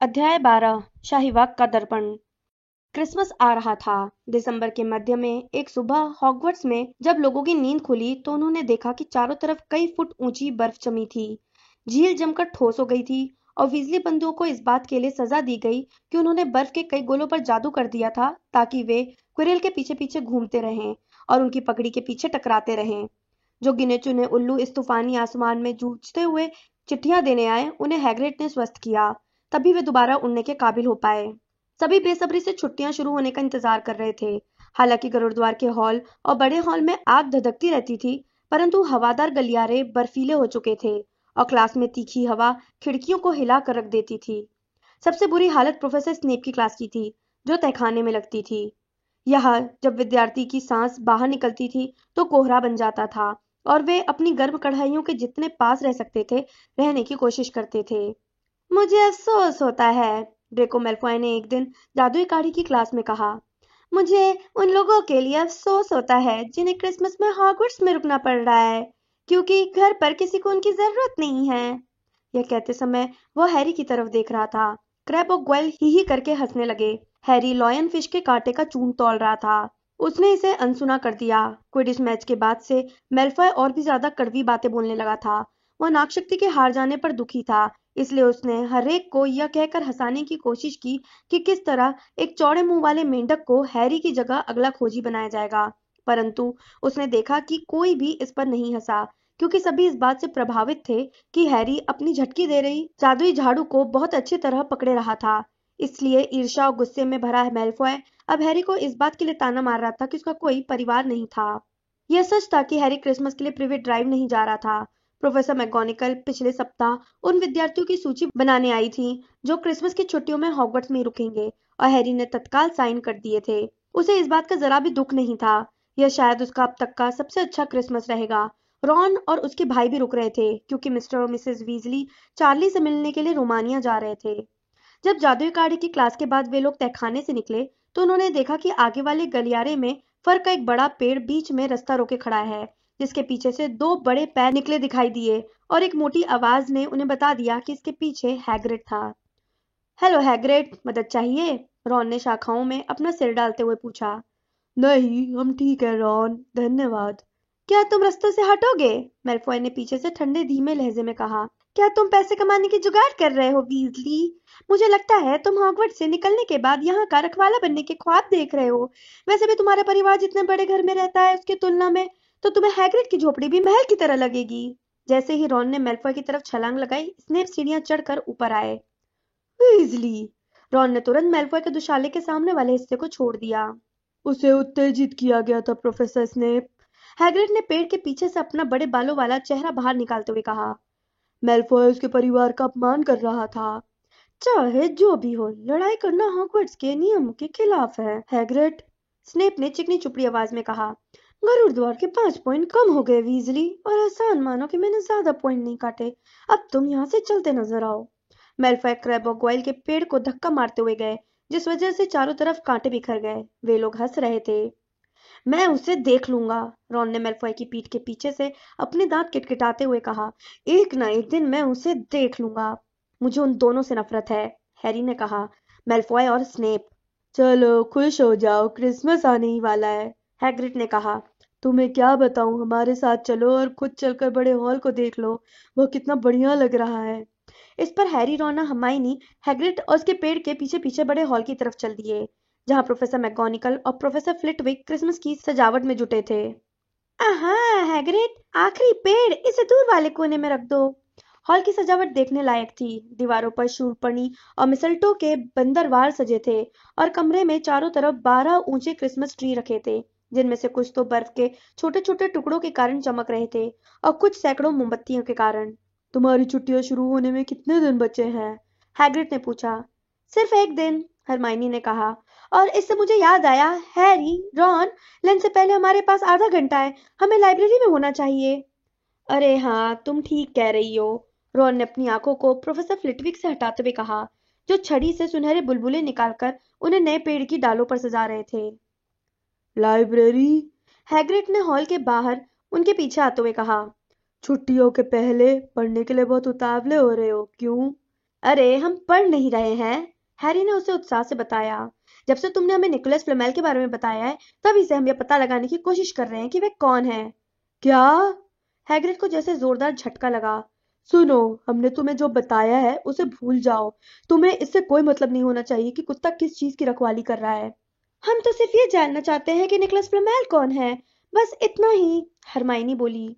अध्याय बारह शाही शाहीवाग का दर्पण। क्रिसमस आ रहा था। दिसंबर के मध्य में एक सुबह हॉगवर्ट्स में जब लोगों की नींद खुली तो उन्होंने देखा कि चारों तरफ़ कई फुट ऊँची बर्फ़ जमी थी। झील जमकर ठोस हो गई थी और बिजली बंधुओं को इस बात के लिए सजा दी गई कि उन्होंने बर्फ़ के कई गोलों पर जादू कर दिया था ताकि वे क्विरल के पीछे पीछे घूमते रहें और उनकी पकड़ी के पीछे टकराते रहें। जो गिने चुने उल्लू इस तूफानी आसमान में जूझते हुए चिट्ठियाँ देने आए, उन्हें हैग्रिड ने स्वस्थ किया। तभी वे दोबारा उड़ने के काबिल हो पाए। सभी बेसब्री से छुट्टियाँ शुरू होने का इंतज़ार कर रहे थे। हालाँकि गुरुद्वार के हॉल और बड़े हॉल में आग धधकती रहती थी, परंतु हवादार गलियारे बर्फीले हो चुके थे और क्लास में तीखी हवा खिड़कियों को हिला कर रख देती थी। सबसे बुरी हालत प्रोफेसर स्नेप की क्लास की थी, जो तहखाने में लगती थी। यह जब विद्यार्थी की सांस बाहर निकलती थी तो कोहरा बन जाता था और वे अपनी गर्म कढ़ाइयों के जितने पास रह सकते थे, रहने की कोशिश करते थे। मुझे अफसोस होता है, ड्रेको मेल्फॉय ने एक दिन जादुई काढ़ी की क्लास में कहा। मुझे उन लोगों के लिए अफसोस होता है जिन्हें क्रिसमस में हॉगवर्ट्स में रुकना पड़ रहा है, क्योंकि घर पर किसी को उनकी ज़रूरत नहीं है। यह कहते समय वो हैरी की तरफ़ देख रहा था। क्रैप और ग्वेल ही ही करके हंसने लगे। हैरी लॉयन फ़िश के कांटे का चून तोल रहा था। उसने इसे अनसुना कर दिया। क्विडिश मैच के बाद से मेल्फॉय और भी ज़्यादा कड़वी बातें बोलने लगा था। वह नागशक्ति के हार जाने पर दुखी था, इसलिए उसने हरेक को यह कहकर हंसाने की कोशिश की कि किस तरह एक चौड़े मुँह वाले मेंढक को हैरी की जगह अगला खोजी बनाया जाएगा। परंतु उसने देखा कि कोई भी इस पर नहीं हंसा, क्योंकि सभी इस बात से प्रभावित थे कि हैरी अपनी झटकी दे रही जादुई झाड़ू को बहुत अच्छी तरह पकड़े रहा था। इसलिए ईर्षा और गुस्से में भरा मेल्फॉय अब हैरी को इस बात के लिए ताना मार रहा था कि उसका कोई परिवार नहीं था। यह सच था कि हैरी क्रिसमस के लिए प्रिवेट ड्राइव नहीं जा रहा था। प्रोफेसर मैगोनिकल पिछले सप्ताह उन विद्यार्थियों की सूची बनाने आई थी, जो क्रिसमस की छुट्टियों में हॉगवर्ट्स में रुकेंगे और हैरी ने तत्काल साइन कर दिए थे। उसे इस बात का जरा भी दुख नहीं था। यह शायद उसका अब तक का सबसे अच्छा क्रिसमस रहेगा। रॉन और उसके भाई भी रुक रहे थे, क्योंकि मिस्टर और मिसेस वीजली चार्ली से मिलने के लिए रोमानिया जा रहे थे। जब जादुई काढ़ी की क्लास के बाद वे लोग तहखाने से निकले तो उन्होंने देखा कि आगे वाले गलियारे में फर का एक बड़ा पेड़ बीच में रास्ता रोके खड़ा है। जिसके पीछे से दो बड़े पैर निकले दिखाई दिए और एक मोटी आवाज़ ने उन्हें बता दिया कि इसके पीछे हैग्रिड था। हेलो हैग्रिड मदद चाहिए? रॉन ने शाखाओं में अपना सिर डालते हुए पूछा। नहीं, हम ठीक है, रॉन। धन्यवाद। क्या तुम रस्तों से हटोगे? मेलफॉय ने पीछे से ठंडे धीमे लहजे में कहा। क्या तुम पैसे कमाने की जुगाड़ कर रहे हो, वीजली? मुझे लगता है तुम हॉगवर्ड से निकलने के बाद यहाँ का रखवाला बनने के ख्वाब देख रहे हो। वैसे भी तुम्हारा परिवार जितने बड़े घर में रहता है, उसकी तुलना में तो तुम्हें हैग्रिड की झोपड़ी भी महल की तरह लगेगी। जैसे ही रॉन ने मेल्फॉय की तरफ़ छलांग लगाई स्नेप सीढ़ियाँ चढ़कर ऊपर आए। वीजली रॉन ने तुरंत मेल्फॉय के दुशाले के सामने वाले हिस्से को छोड़ दिया। उसे उत्तेजित किया गया था प्रोफेसर स्नेप हैग्रिड ने पेड़ के पीछे से अपना बड़े बालों वाला चेहरा बाहर निकालते हुए कहा मेल्फॉय उसके परिवार का अपमान कर रहा था। चाहे जो भी हो, लड़ाई करना हॉगवर्ट्स के नियम के खिलाफ है। हैग्रिड स्नेप ने चिकनी चुपड़ी आवाज़ में कहा गरुड़ द्वार के पाँच पॉइंट कम हो गए वीजली और एहसान मानो कि मैंने ज़्यादा पॉइंट नहीं काटे। अब तुम यहाँ से चलते नज़र आओ। मेल्फॉय क्रैब और ग्वाइल के पेड़ को धक्का मारते हुए गए, जिस वजह से चारों तरफ़ कांटे बिखर गए। वे लोग हंस रहे थे। मैं उसे देख लूँगा रॉन ने मेल्फॉय की पीठ के पीछे से अपने दांत किटकिटाते हुए कहा। एक ना एक दिन मैं उसे देख लूँगा। मुझे उन दोनों से नफरत है हैरी ने कहा। मेल्फॉय और स्नेप चलो, खुश हो जाओ क्रिसमस आने ही वाला है। हैग्रिड ने कहा, तुम्हें क्या बताऊँ? हमारे साथ चलो और खुद चलकर बड़े हॉल को देख लो। वो कितना बढ़िया लग रहा है इस पर हैरी, रोना, हमाइनी, हैग्रिड और उसके पेड़ के पीछे पीछे बड़े हॉल की तरफ़ चल दिए, जहाँ प्रोफेसर मैगोनिकल और प्रोफेसर फ्लिटविक क्रिसमस की सजावट में जुटे थे। हैग्रिड, आखिरी पेड़ इसे दूर वाले कोने में रख दो हॉल की सजावट देखने लायक थी। दीवारों पर शूरपणी और मिसल्टो के बंदरवार सजे थे और कमरे में चारों तरफ़ बारह ऊँचे क्रिसमस ट्री रखे थे। जिनमें से कुछ तो बर्फ़ के छोटे छोटे टुकड़ों के कारण चमक रहे थे और कुछ सैकड़ों मोमबत्तियों के कारण। तुम्हारी छुट्टियाँ शुरू होने में कितने दिन बचे हैं? हैग्रिड ने पूछा। सिर्फ़ एक दिन हरमाइनी ने कहा। और इससे मुझे याद आया हैरी रॉन लंच से पहले हमारे पास आधा घंटा है। हमें लाइब्रेरी में होना चाहिए। अरे हाँ तुम ठीक कह रही हो। रॉन ने अपनी आँखों को प्रोफेसर फ्लिटविक से हटाते हुए कहा, जो छड़ी से सुनहरे बुलबुले निकालकर उन्हें नए पेड़ की डालों पर सजा रहे थे। लाइब्रेरी? हैग्रिड ने हॉल के बाहर उनके पीछे आते हुए कहा छुट्टियों के पहले पढ़ने के लिए बहुत उतावले हो रहे हो क्यों? अरे हम पढ़ नहीं रहे हैं। हैरी ने उसे उत्साह से बताया जब से तुमने हमें निकोलस फ्लेमेल के बारे में बताया है तभी से हम यह पता लगाने की कोशिश कर रहे हैं कि वे कौन है। क्या? हैग्रिड को जैसे जोरदार झटका लगा सुनो हमने तुम्हें जो बताया है उसे भूल जाओ। तुम्हें इससे कोई मतलब नहीं होना चाहिए कि कुत्ता किस चीज़ की रखवाली कर रहा है। हम तो सिर्फ़ ये जानना चाहते हैं कि निकोलस फ्लेमेल कौन है। बस इतना ही हरमाइनी बोली।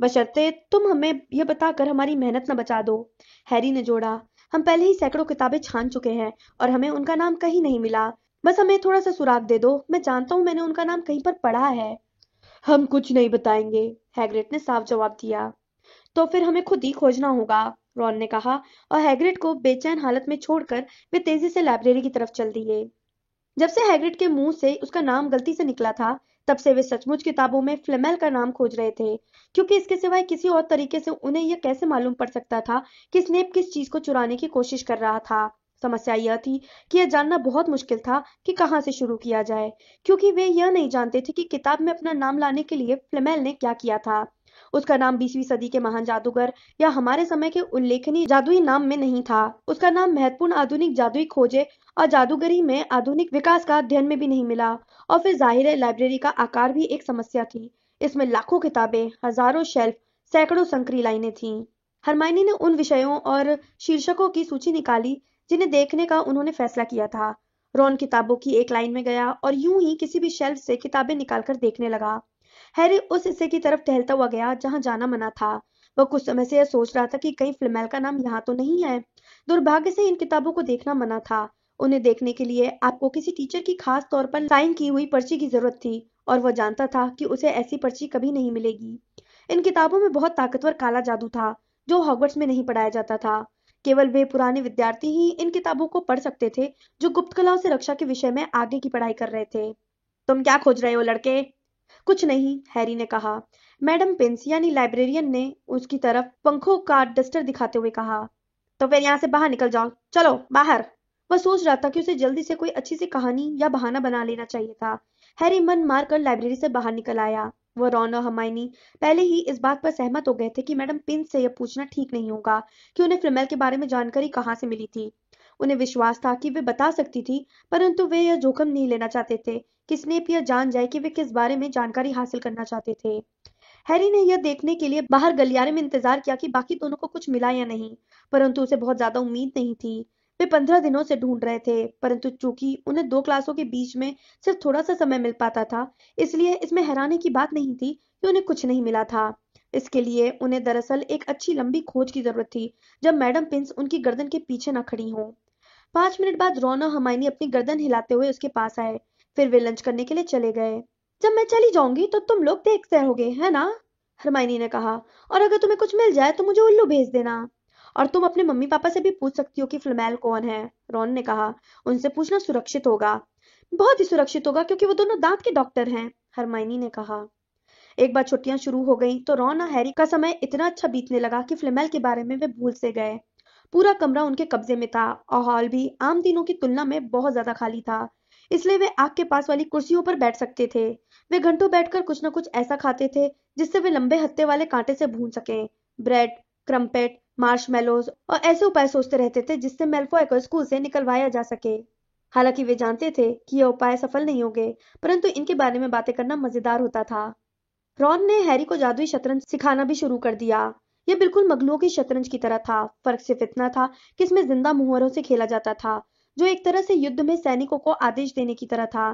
बशर्ते तुम हमें यह बताकर हमारी मेहनत न बचा दो। हैरी ने जोड़ा। हम पहले ही सैकड़ों किताबें छान चुके हैं और हमें उनका नाम कहीं नहीं मिला। बस हमें थोड़ा सा सुराग दे दो। मैं जानता हूँ मैंने उनका नाम कहीं पर पढ़ा है। हम कुछ नहीं बताएँगे, हैग्रिड ने साफ़ जवाब दिया। तो फिर हमें खुद ही खोजना होगा, रॉन ने कहा, और हैग्रिड को बेचैन हालत में छोड़कर वे तेज़ी से लाइब्रेरी की तरफ़ चल दिए। जब से हैग्रिड के मुँह से उसका नाम गलती से निकला था, तब से वे सचमुच किताबों में फ्लेमेल का नाम खोज रहे थे, क्योंकि इसके सिवाय किसी और तरीके से उन्हें यह कैसे मालूम पड़ सकता था कि स्नेप किस चीज़ को चुराने की कोशिश कर रहा था। समस्या यह थी कि यह जानना बहुत मुश्किल था कि कहाँ से शुरू किया जाए, क्योंकि वे यह नहीं जानते थे कि किताब में अपना नाम लाने के लिए फ्लेमेल ने क्या किया था। उसका नाम बीसवीं सदी के महान जादूगर या हमारे समय के उल्लेखनीय जादुई नाम में नहीं था। उसका नाम महत्वपूर्ण आधुनिक जादुई खोजे और जादूगरी में आधुनिक विकास का अध्ययन में भी नहीं मिला। और फिर ज़ाहिर है लाइब्रेरी का आकार भी एक समस्या थी। इसमें लाखों किताबें, हज़ारों शेल्फ सैकड़ों संकरी लाइनें थीं। हरमाइनी ने उन विषयों और शीर्षकों की सूची निकाली, जिन्हें देखने का उन्होंने फैसला किया था। रॉन किताबों की एक लाइन में गया और यूँ ही किसी भी शेल्फ से किताबें निकालकर देखने लगा। हैरी उस हिस्से की तरफ़ टहलता हुआ गया, जहाँ जाना मना था। वह कुछ समय से यह सोच रहा था कि कहीं फ्लेमेल का नाम यहाँ तो नहीं है। दुर्भाग्य से इन किताबों को देखना मना था। उन्हें देखने के लिए आपको किसी टीचर की खास तौर पर साइन की हुई पर्ची की ज़रूरत थी और वह जानता था कि उसे ऐसी पर्ची कभी नहीं मिलेगी। इन किताबों में बहुत ताकतवर काला जादू था, जो हॉगवर्ट्स में नहीं पढ़ाया जाता था। केवल वे पुराने विद्यार्थी ही इन किताबों को पढ़ सकते थे, जो गुप्त कलाओं से रक्षा के विषय में आगे की पढ़ाई कर रहे थे। तुम क्या खोज रहे हो, लड़के? कुछ नहीं, हैरी ने कहा। मैडम पिंस, यानी लाइब्रेरियन ने उसकी तरफ़ पंखों का डस्टर दिखाते हुए कहा। तो फिर यहाँ से बाहर निकल जाओ। चलो, बाहर। वह सोच रहा था कि उसे जल्दी से कोई अच्छी सी कहानी या बहाना बना लेना चाहिए था। हैरी मन मार कर लाइब्रेरी से बाहर निकल आया। वो रॉन और हमायनी पहले ही इस बात पर सहमत हो गए थे कि मैडम पिंस से यह पूछना ठीक नहीं होगा कि उन्हें फ्रिमेल के बारे में जानकारी कहाँ से मिली थी। उन्हें विश्वास था कि वे बता सकती थी, परंतु वे यह जोखम नहीं लेना चाहते थे। कि स्नेप यह जान जाए कि वे किस बारे में जानकारी हासिल करना चाहते थे। हैरी ने यह देखने के लिए बाहर गलियारे में इंतज़ार किया कि बाकी दोनों को कुछ मिला या नहीं, परंतु उसे बहुत ज़्यादा उम्मीद नहीं थी। वे पंद्रह दिनों से ढूंढ रहे थे, परंतु चूँकि उन्हें दो क्लासों के बीच में सिर्फ़ थोड़ा सा समय मिल पाता था, इसलिए इसमें हैरानी की बात नहीं थी कि उन्हें कुछ नहीं मिला था। इसके लिए उन्हें दरअसल एक अच्छी लंबी खोज की ज़रूरत थी, जब मैडम पिंस उनकी गर्दन के पीछे न खड़ी हो। पाँच मिनट बाद रोना हमायनी अपनी गर्दन हिलाते हुए उसके पास आए, फिर वे लंच करने के लिए चले गए। जब मैं चली जाऊँगी तो तुम लोग देखते रहोगे है ना? हरमाइनी ने कहा, और अगर तुम्हें कुछ मिल जाए तो मुझे उल्लू भेज देना। और तुम अपने मम्मी पापा से भी पूछ सकती हो कि फ्लमैल कौन है? रॉन ने कहा, उनसे पूछना सुरक्षित होगा। बहुत ही सुरक्षित होगा, क्योंकि वो दोनों दांत के डॉक्टर हैं हरमाइनी ने कहा। एक बार छुट्टियाँ शुरू हो गई तो रॉन और हैरी का समय इतना अच्छा बीतने लगा कि फ्लेमेल के बारे में वे भूल से गए। पूरा कमरा उनके कब्जे में था, और हॉल भी आम दिनों की तुलना में बहुत ज़्यादा खाली था। इसलिए वे आग के पास वाली कुर्सियों पर बैठ सकते थे। वे घंटों बैठकर कुछ न कुछ ऐसा खाते थे, जिससे वे लंबे हत्ते वाले कांटे से भून सके। ब्रेड, क्रम्पेट मार्शमेलोज और ऐसे उपाय सोचते रहते थे जिससे मेल्फॉय को स्कूल से निकलवाया जा सके। हालाँकि वे जानते थे कि यह उपाय सफल नहीं होंगे, परंतु इनके बारे में बातें करना मज़ेदार होता था। रॉन ने हैरी को जादुई शतरंज सिखाना भी शुरू कर दिया। यह बिल्कुल मगलों की शतरंज की तरह था। फ़र्क सिर्फ़ इतना था कि इसमें ज़िंदा मुहरों से खेला जाता था, जो एक तरह से युद्ध में सैनिकों को आदेश देने की तरह था।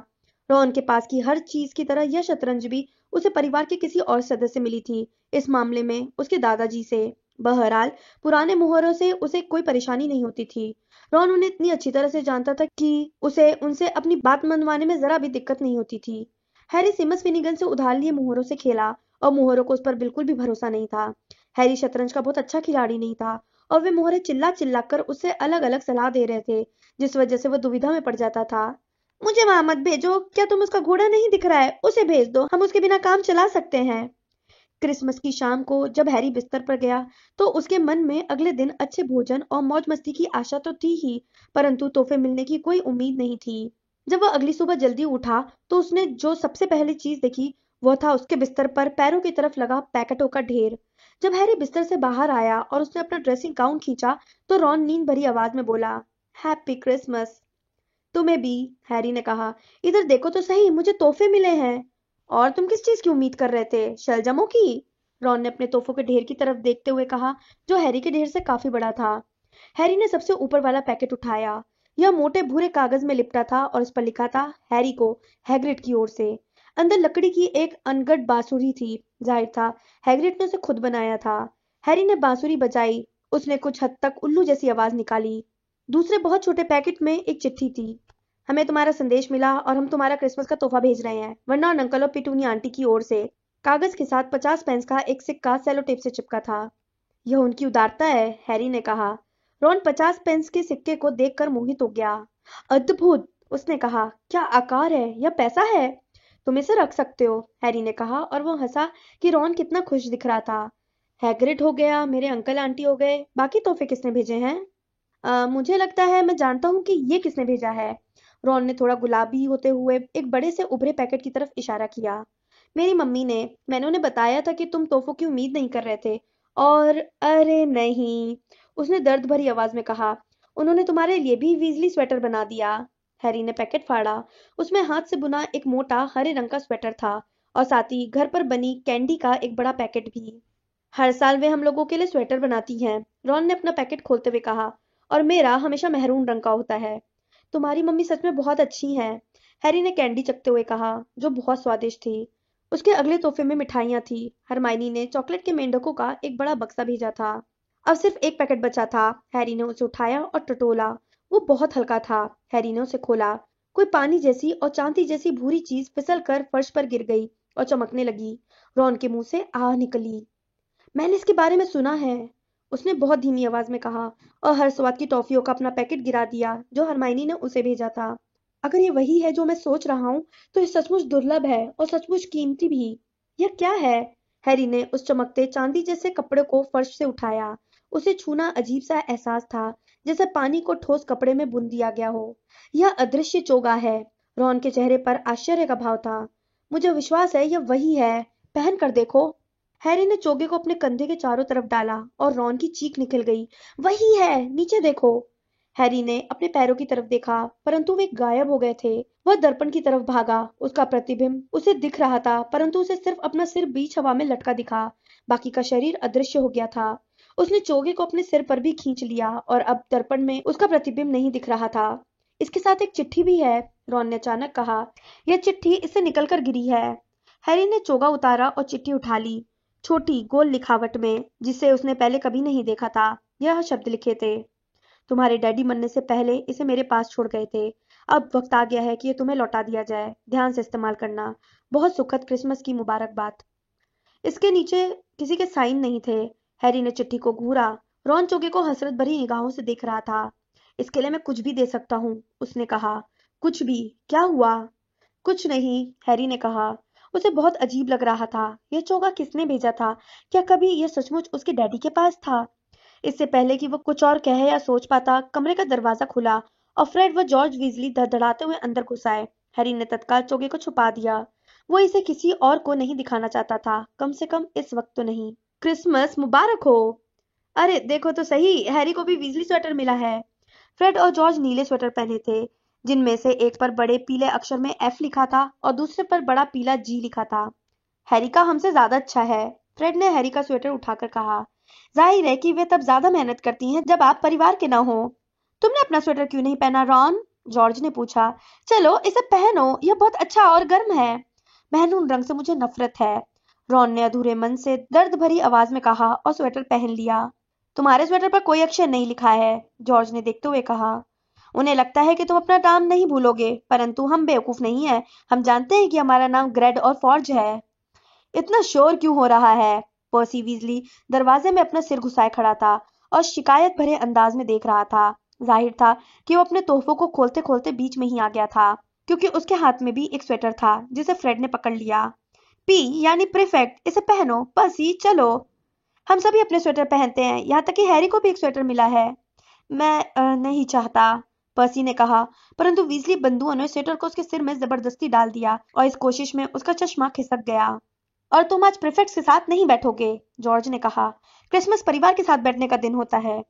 रोहन के पास की हर चीज़ की तरह यह शतरंज भी उसे परिवार के किसी और सदस्य मिली थी। इस मामले में उसके दादाजी से। बहरहाल, पुराने मुहरों से उसे कोई परेशानी नहीं होती थी। रॉन उन्हें इतनी अच्छी तरह से जानता था कि उसे, उनसे अपनी बात मनवाने में जरा भी दिक्कत नहीं होती थी। हैरी सिमस फिनिगन से उधार लिए मुहरों से खेला, और मुहरों को उस पर बिल्कुल भी भरोसा नहीं था। हैरी शतरंज का बहुत अच्छा खिलाड़ी नहीं था, और वे मोहरे चिल्ला चिल्ला कर उससे अलग अलग सलाह दे रहे थे, जिस वजह से वह दुविधा में पड़ जाता था। मुझे वहाँ मत भेजो, क्या तुम उसका घोड़ा नहीं दिख रहा है? उसे भेज दो, हम उसके बिना काम चला सकते हैं। क्रिसमस की शाम को जब हैरी बिस्तर पर गया तो उसके मन में अगले दिन अच्छे भोजन और मौज मस्ती की आशा तो थी ही, परंतु तोहफे मिलने की कोई उम्मीद नहीं थी। जब वह अगली सुबह जल्दी उठा तो उसने जो सबसे पहली चीज़ देखी, वह था उसके बिस्तर पर पैरों की तरफ़ लगा पैकेटों का ढेर। जब हैरी बिस्तर से बाहर आया और उसने अपना ड्रेसिंग गाउन खींचा तो रॉन नींद भरी आवाज़ में बोला, हैप्पी क्रिसमस! तुम्हें भी, हैरी ने कहा, इधर देखो तो सही, मुझे तोहफे मिले हैं। और तुम किस चीज़ की उम्मीद कर रहे थे? शलजमों की? रॉन ने अपने तोहफों के ढेर की तरफ़ देखते हुए कहा, जो हैरी के ढेर से काफ़ी बड़ा था। हैरी ने सबसे ऊपर वाला पैकेट उठाया। यह मोटे भूरे कागज़ में लिपटा था और उस पर लिखा था, हैरी को हैग्रिड की ओर से। अंदर लकड़ी की एक अनगढ़ बांसुरी थी, ज़ाहिर था, हैग्रिड ने उसे खुद बनाया था। हैरी ने बांसुरी बजाई, उसने कुछ हद तक उल्लू जैसी आवाज़ निकाली। दूसरे बहुत छोटे पैकेट में एक चिट्ठी थी। हमें तुम्हारा संदेश मिला और हम तुम्हारा क्रिसमस का तोहफा भेज रहे हैं, वरना और अंकल और पिटूनी आंटी की ओर से कागज़ के साथ पचास पेंस का एक सिक्का सेलो टेप से चिपका था। यह उनकी उदारता है, हैरी ने कहा। रॉन पचास पेंस के सिक्के को देखकर मोहित हो गया। अद्भुत! उसने कहा, क्या आकार है? यह पैसा है? तुम इसे रख सकते हो, हैरी ने कहा और वो हंसा कि रॉन कितना खुश दिख रहा था। हैग्रिड हो गया, मेरे अंकल आंटी हो गए, बाकी तोहफे किसने भेजे हैं? मुझे लगता है मैं जानता हूँ कि ये किसने भेजा है। रॉन ने थोड़ा गुलाबी होते हुए एक बड़े से उभरे पैकेट की तरफ़ इशारा किया। मेरी मम्मी ने, मैंने उन्हें बताया था कि तुम तोहफों की उम्मीद नहीं कर रहे थे। और, अरे नहीं, उसने दर्द भरी आवाज़ में कहा, उन्होंने तुम्हारे लिए भी वीजली स्वेटर बना दिया। हैरी ने पैकेट फाड़ा। उसमें हाथ से बुना एक मोटा, हरे रंग का स्वेटर था और साथ ही घर पर बनी कैंडी का एक बड़ा पैकेट भी। हर साल वे हम लोगों के लिए स्वेटर बनाती हैं। रॉन ने अपना पैकेट खोलते हुए कहा, और मेरा हमेशा मेहरून रंग का होता है। तुम्हारी मम्मी सच में बहुत अच्छी हैं। हैरी ने कैंडी चखते हुए कहा, जो बहुत स्वादिष्ट थी। उसके अगले तोहफे में मिठाइयाँ थी। हरमाइनी ने चॉकलेट के मेंढकों का एक बड़ा बक्सा भेजा था। अब सिर्फ़ एक पैकेट बचा था। हैरी ने उसे उठाया और टटोला। वो बहुत हल्का था। हैरी ने उसे खोला। कोई पानी जैसी और चांदी जैसी भूरी चीज़ फिसल कर फर्श पर गिर गई और चमकने लगी। रॉन के मुँह से आह निकली। मैंने इसके बारे में सुना है। उसने बहुत धीमी आवाज़ में कहा और हर स्वाद की टॉफियों का अपना पैकेट गिरा दिया, जो हरमाइनी ने उसे भेजा था। अगर ये वही है जो मैं सोच रहा हूँ तो ये सचमुच दुर्लभ है और सचमुच कीमती भी। यह क्या है? हैरी ने उस चमकते चांदी जैसे कपड़े को फर्श से उठाया। उसे छूना अजीब सा एहसास था, जैसे पानी को ठोस कपड़े में बुन दिया गया हो। यह अदृश्य चोगा है। रॉन के चेहरे पर आश्चर्य का भाव था। मुझे विश्वास है, यह वही है। पहन कर देखो। हैरी ने चोगे को अपने कंधे के चारों तरफ़ डाला और रॉन की चीख निकल गई। वही है, नीचे देखो। हैरी ने अपने पैरों की तरफ़ देखा, परंतु वे गायब हो गए थे। वह दर्पण की तरफ़ भागा, उसका प्रतिबिंब उसे दिख रहा था, परंतु उसे सिर्फ़ अपना सिर बीच हवा में लटका दिखा। बाकी का शरीर अदृश्य हो गया था। उसने चोगे को अपने सिर पर भी खींच लिया और अब दर्पण में उसका प्रतिबिंब नहीं दिख रहा था। इसके साथ एक चिट्ठी भी है, रॉन ने अचानक कहा। यह चिट्ठी इससे निकलकर गिरी है। हैरी ने चोगा उतारा और चिट्ठी उठा ली। छोटी गोल लिखावट में, जिसे उसने पहले कभी नहीं देखा था, यह शब्द लिखे थे। तुम्हारे डैडी मरने से पहले इसे मेरे पास छोड़ गए थे। अब वक्त आ गया है कि ये तुम्हें लौटा दिया जाए। ध्यान से इस्तेमाल करना। बहुत सुखद क्रिसमस की मुबारकबाद। इसके नीचे किसी के साइन नहीं थे। हैरी ने चिट्ठी को घूरा। रॉन चोगे को हसरत भरी निगाहों से देख रहा था। इसके लिए मैं कुछ भी दे सकता हूँ, उसने कहा। कुछ भी? क्या हुआ? कुछ नहीं, हैरी ने कहा। उसे बहुत अजीब लग रहा था। यह चोगा किसने भेजा था? क्या कभी यह सचमुच उसके डैडी के पास था? इससे पहले कि वो कुछ और कहे या सोच पाता, कमरे का दरवाज़ा खुला और फ्रेड व जॉर्ज वीजली धड़धड़ाते हुए अंदर घुस आए। हैरी ने तत्काल चोगे को छुपा दिया। वो इसे किसी और को नहीं दिखाना चाहता था। कम से कम इस वक्त तो नहीं। क्रिसमस मुबारक हो। अरे, देखो तो सही, हैरी को भी वीजली स्वेटर मिला है। फ्रेड और जॉर्ज नीले स्वेटर पहने थे। जिनमें से एक पर बड़े पीले अक्षर में एफ़ लिखा था और दूसरे पर बड़ा पीला जी लिखा था। हैरी का हमसे ज़्यादा अच्छा है, फ्रेड ने हैरी का स्वेटर उठाकर कहा। ज़ाहिर है कि वे तब ज़्यादा मेहनत करती हैं जब आप परिवार के न हो। तुमने अपना स्वेटर क्यों नहीं पहना, रॉन? जॉर्ज ने पूछा। चलो, इसे पहनो, यह बहुत अच्छा और गर्म है। महनून रंग से मुझे नफरत है। रॉन ने अधूरे मन से दर्द भरी आवाज़ में कहा और स्वेटर पहन लिया। तुम्हारे स्वेटर पर कोई अक्षर नहीं लिखा है, जॉर्ज ने देखते हुए कहा। उन्हें लगता है कि तुम अपना नाम नहीं भूलोगे परंतु हम बेवकूफ़ नहीं है। हम जानते हैं कि हमारा नाम ग्रेड और फॉर्ज है। इतना शोर क्यों हो रहा है? पर्सी वीजली दरवाजे में अपना सिर घुसाए खड़ा था और शिकायत भरे अंदाज में देख रहा था। ज़ाहिर था कि वो अपने तोहफों को खोलते खोलते बीच में ही आ गया था क्योंकि उसके हाथ में भी एक स्वेटर था जिसे फ्रेड ने पकड़ लिया। पी यानी प्रिफेक्ट इसे पहनो पर्सी चलो। हम सभी अपने स्वेटर पहनते हैं यहाँ तक कि हैरी को भी एक स्वेटर मिला है। मैं आ, नहीं चाहता। पर्सी ने कहा, परंतु वीजली बंधुओं ने स्वेटर को उसके सिर में ज़बरदस्ती डाल दिया और इस कोशिश में उसका चश्मा खिसक गया। और तुम आज प्रिफेक्ट्स के साथ नहीं बैठोगे? जॉर्ज ने कहा, क्रिसमस परिवार के साथ बैठने का दिन होता है।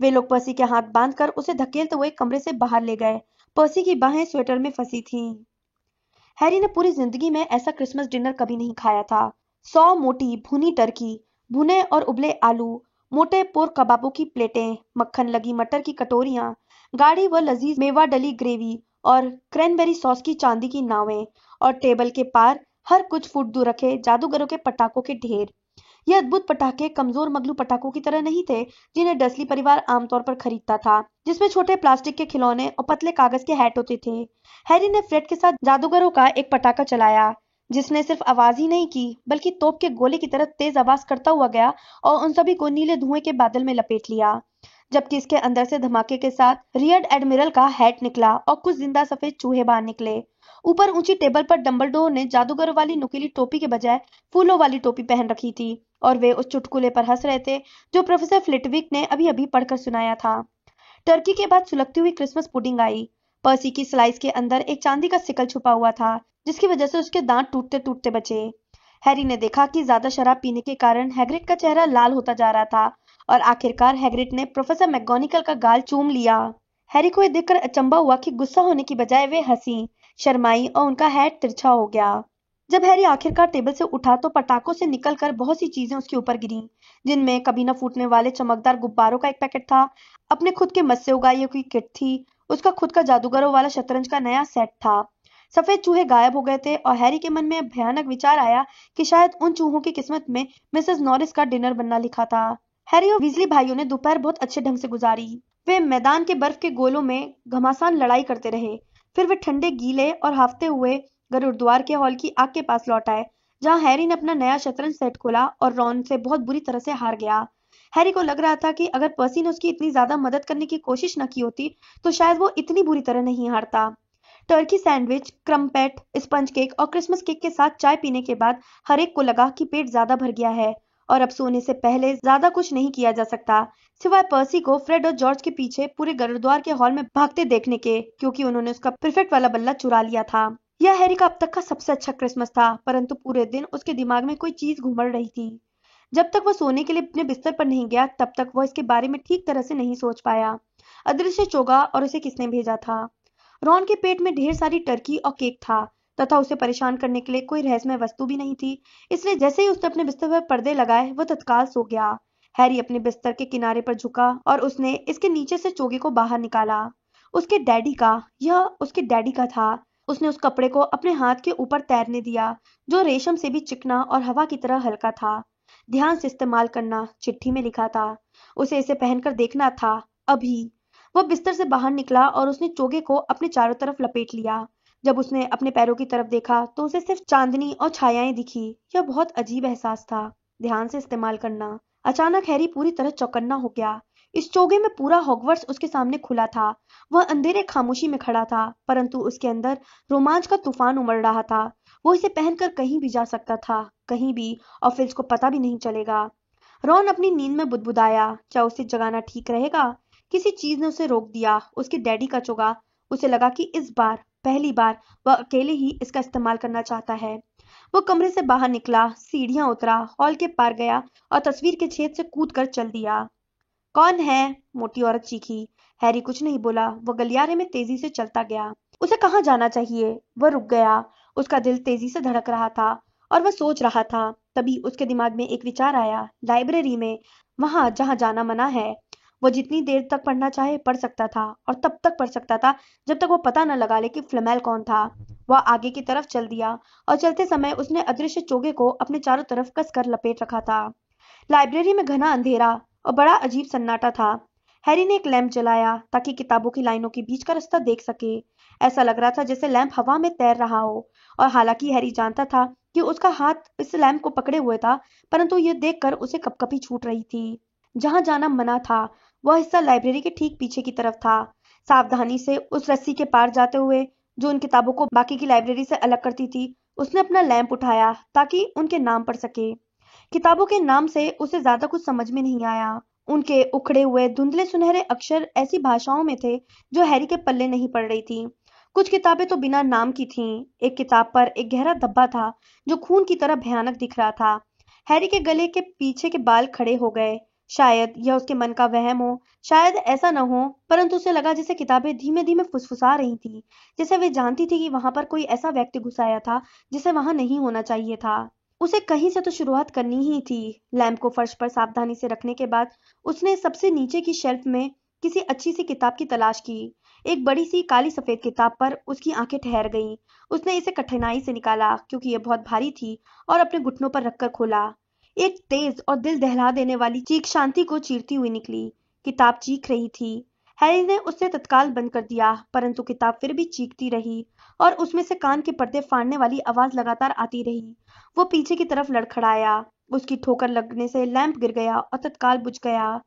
वे लोग पर्सी के हाथ बांधकर उसे धकेलते हुए कमरे से बाहर ले गए। पर्सी की बाहें स्वेटर में फंसी थीं। हैरी ने पूरी ज़िंदगी में ऐसा क्रिसमस डिनर कभी नहीं खाया था। सौ मोटी, भुनी टर्की, भुने और उबले आलू, मोटे पोर कबाबों की प्लेटें, मक्खन लगी मटर की कटोरियाँ गाढ़ी व लजीज मेवा डली ग्रेवी और क्रैनबेरी सॉस की चांदी की नावें और टेबल के पार हर कुछ फुट दूर रखे जादूगरों के पटाखों के ढेर। ये अद्भुत पटाखे कमज़ोर मगलू पटाखों की तरह नहीं थे, जिन्हें डसली परिवार आमतौर पर खरीदता था, जिसमें छोटे प्लास्टिक के खिलौने और पतले कागज़ के हैट होते थे। हैरी ने फ्रेड के साथ जादूगरों का एक पटाखा चलाया, जिसने सिर्फ़ आवाज़ ही नहीं की, बल्कि तोप के गोले की तरह तेज आवाज़ करता हुआ गया और उन सभी को नीले धुएँ के बादल में लपेट लिया। जबकि इसके अंदर से धमाके के साथ रियड एडमिरल का हैट निकला और कुछ ज़िंदा सफ़ेद चूहे बाहर निकले। ऊपर ऊँची टेबल पर डम्बलडोर ने जादूगर वाली नुकीली टोपी के बजाय फूलों वाली टोपी पहन रखी थी और वे उस चुटकुले पर हंस रहे थे, जो प्रोफेसर फ्लिटविक ने अभी अभी पढ़कर सुनाया था। टर्की के बाद सुलगती हुई क्रिसमस पुडिंग आई। पर्सी की स्लाइस के अंदर एक चांदी का सिकल छुपा हुआ था, जिसकी वजह से उसके दांत टूटते टूटते बचे। हैरी ने देखा कि ज़्यादा शराब पीने के कारण हैग्रिड का चेहरा लाल होता जा रहा था और आखिरकार हैग्रिड ने प्रोफेसर मैगोनिकल का गाल चूम लिया। हैरी को यह देखकर अचंबा हुआ कि गुस्सा होने की बजाय वे हँसी, शर्माई और उनका हैट तिरछा हो गया। जब हैरी आखिरकार टेबल से उठा तो पटाखों से निकलकर बहुत सी चीज़ें उसके ऊपर गिरी, जिनमें कभी न फूटने वाले चमकदार गुब्बारों का एक पैकेट था, अपने खुद के मस्से उगाई हुई किट थी, उसका खुद का जादूगरों वाला शतरंज का नया सेट था। सफ़ेद चूहे गायब हो गए थे और हैरी के मन में भयानक विचार आया कि शायद उन चूहों की किस्मत में मिसेस नॉरिस का डिनर बनना लिखा था। हैरी और विजली भाइयों ने दोपहर बहुत अच्छे ढंग से गुजारी। वे मैदान के बर्फ़ के गोलों में घमासान लड़ाई करते रहे। फिर वे ठंडे गीले और हाफते हुए गुरुद्वार के हॉल की आग के पास लौट आए, जहाँ हैरी ने अपना नया शतरंज सेट खोला और रॉन से बहुत बुरी तरह से हार गया। हैरी को लग रहा था कि अगर पर्सी ने उसकी इतनी ज़्यादा मदद करने की कोशिश न की होती तो शायद वो इतनी बुरी तरह नहीं हारता। Turkey sandwich, crumpet, sponge cake और क्रिसमस केक के साथ चाय पीने के बाद हर एक को लगा कि पेट ज़्यादा भर गया है। और अब सोने से पहले ज़्यादा कुछ नहीं किया जा सकता। सिवाय पर्सी को फ्रेड और जॉर्ज के पीछे पूरे गुरुद्वार के हॉल में भागते देखने के, क्योंकि उन्होंने उसका परफेक्ट वाला बल्ला चुरा लिया था। यह हैरी का अब तक का सबसे अच्छा क्रिसमस था, परंतु पूरे दिन उसके दिमाग में कोई चीज़ घूमड़ रही थी। जब तक वह सोने के लिए अपने बिस्तर पर नहीं गया, तब तक वह इसके बारे में ठीक तरह से नहीं सोच पाया। अदृश्य चोगा और उसे किसने भेजा था? रॉन के पेट में ढेर सारी टर्की और केक था। तथा उसे परेशान करने के लिए कोई रहस्यमय वस्तु भी नहीं थी। इसलिए जैसे ही उसने अपने बिस्तर पर पर्दे लगाए, वह तत्काल सो गया। हैरी अपने बिस्तर के किनारे पर झुका और उसने इसके नीचे से चोगे को बाहर निकाला। उसके डैडी का, यह उसके डैडी का था। उसने उस कपड़े को अपने हाथ के ऊपर तैरने दिया, जो रेशम से भी चिकना और हवा की तरह हल्का था। ध्यान से इस्तेमाल करना चिट्ठी में लिखा था। उसे इसे पहनकर देखना था। अभी। वह बिस्तर से बाहर निकला और उसने चोगे को अपने चारों तरफ़ लपेट लिया। जब उसने अपने पैरों की तरफ़ देखा तो उसे सिर्फ़ चांदनी और छायाएँ दिखी। यह बहुत अजीब एहसास था। ध्यान से इस्तेमाल करना। अचानक हैरी पूरी तरह चौकन्ना हो गया। इस चोगे में पूरा हॉगवर्ट्स उसके सामने खुला था। वह अंधेरे खामोशी में खड़ा था, परंतु उसके अंदर रोमांच का तूफ़ान उमड़ रहा था। वो इसे पहनकर कहीं भी जा सकता था, कहीं भी, और फिल्स को पता भी नहीं चलेगा। रॉन अपनी नींद में बुदबुदाया। क्या उसे जगाना ठीक रहेगा? किसी चीज़ ने उसे रोक दिया। उसके डैडी का चोगा। उसे लगा कि इस बार पहली बार वह अकेले ही इसका इस्तेमाल करना चाहता है। वो कमरे से बाहर निकला, सीढ़ियाँ उतरा, हॉल के पार गया और तस्वीर के छेद से कूद कर चल दिया। कौन है? मोटी औरत चीखी। हैरी कुछ नहीं बोला। वो गलियारे में तेज़ी से चलता गया। उसे कहाँ जाना चाहिए? वह रुक गया। उसका दिल तेज़ी से धड़क रहा था और वह सोच रहा था। तभी उसके दिमाग में एक विचार आया। लाइब्रेरी में, वहाँ जहाँ जाना मना है वो जितनी देर तक पढ़ना चाहे पढ़ सकता था और तब तक पढ़ सकता था जब तक वो पता न लगा ले कि फ्लमेल कौन था। वह आगे की तरफ़ चल दिया और चलते समय उसने अदृश्य चोगे को अपने चारों तरफ़ कस कर लपेट रखा था। लाइब्रेरी में घना अंधेरा और बड़ा अजीब सन्नाटा था। हैरी ने एक लैंप जलाया ताकि किताबों की लाइनों के बीच का रास्ता देख सके। ऐसा लग रहा था जैसे लैंप हवा में तैर रहा हो और हालाँकि हैरी जानता था कि उसका हाथ इस लैंप को पकड़े हुए था, परंतु यह देखकर उसे कपकपी छूट रही थी। जहाँ जाना मना था वह हिस्सा लाइब्रेरी के ठीक पीछे की तरफ़ था। सावधानी से उस रस्सी के पार जाते हुए जो उन किताबों को बाकी की लाइब्रेरी से अलग करती थी, उसने अपना लैंप उठाया ताकि उनके नाम पढ़ सके। किताबों के नाम से उसे ज़्यादा कुछ समझ में नहीं आया। उनके उखड़े हुए, धुंधले सुनहरे अक्षर ऐसी भाषाओं में थे जो हैरी के पल्ले नहीं पड़ रही थी। कुछ किताबें तो बिना नाम की थीं। एक किताब पर एक गहरा धब्बा था जो खून की तरह भयानक दिख रहा था। हैरी के गले के पीछे के बाल खड़े हो गए। शायद यह उसके मन का वहम हो। शायद ऐसा न हो, परंतु उसे लगा जैसे किताबें धीमे धीमे फुसफुसा रही थी, जैसे वे जानती थी कि वहाँ पर कोई ऐसा व्यक्ति घुसाया था, जिसे वहाँ नहीं होना चाहिए था। उसे कहीं से तो शुरुआत करनी ही थी। लैम्प को फर्श पर सावधानी से रखने के बाद उसने सबसे नीचे की शेल्फ में किसी अच्छी सी किताब की तलाश की। एक बड़ी सी काली सफ़ेद किताब पर उसकी आँखें ठहर गईं। उसने इसे कठिनाई से निकाला, क्योंकि यह बहुत भारी थी, और अपने घुटनों पर रखकर खोला। एक तेज और दिल दहला देने वाली चीख शांति को चीरती हुई निकली। किताब चीख रही थी। हैरी ने उसे तत्काल बंद कर दिया, परंतु किताब फिर भी चीखती रही और उसमें से कान के पर्दे फाड़ने वाली आवाज़ लगातार आती रही। वो पीछे की तरफ़ लड़खड़ाया। उसकी ठोकर लगने से लैंप गिर गया और तत्काल बुझ गया।